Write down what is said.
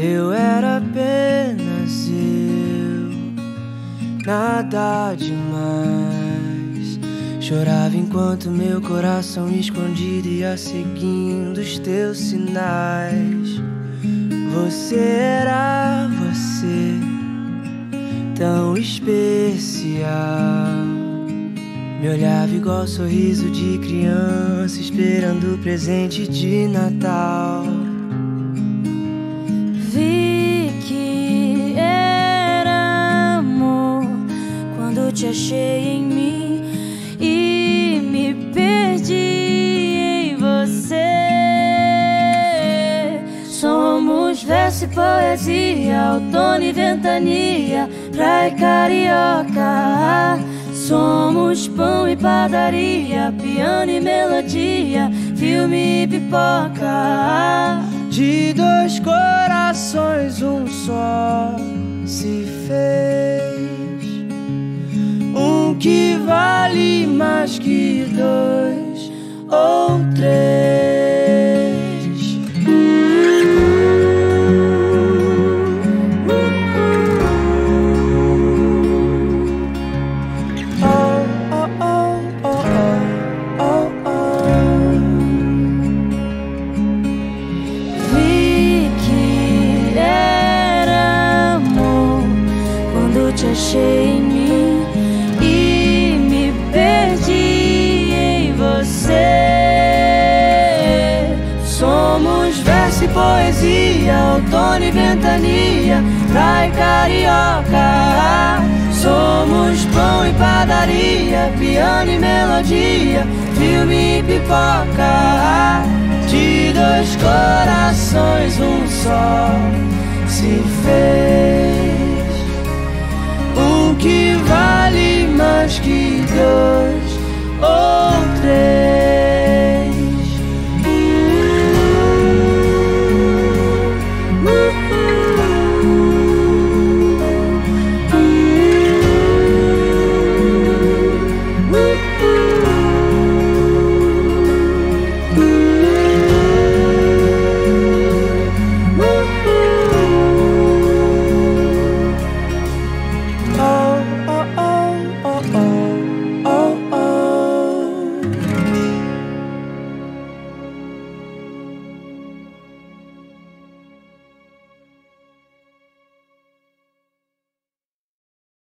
Eu era apenas eu, nada demais. Chorava enquanto meu coração escondido ia seguindo os teus sinais. Você era você, tão especial. Me olhava igual sorriso de criança, esperando o presente de Natal. Poesia, outono e ventania, praia carioca. Somos pão e padaria, piano e melodia, filme e pipoca. De dois corações, um só se fez que vale mais que dois ou achei em mim. poesia, outono e ventania, praia e carioca. Somos pão e padaria, piano e melodia, filme e pipoca. De dois corações, um só se fez. Oh,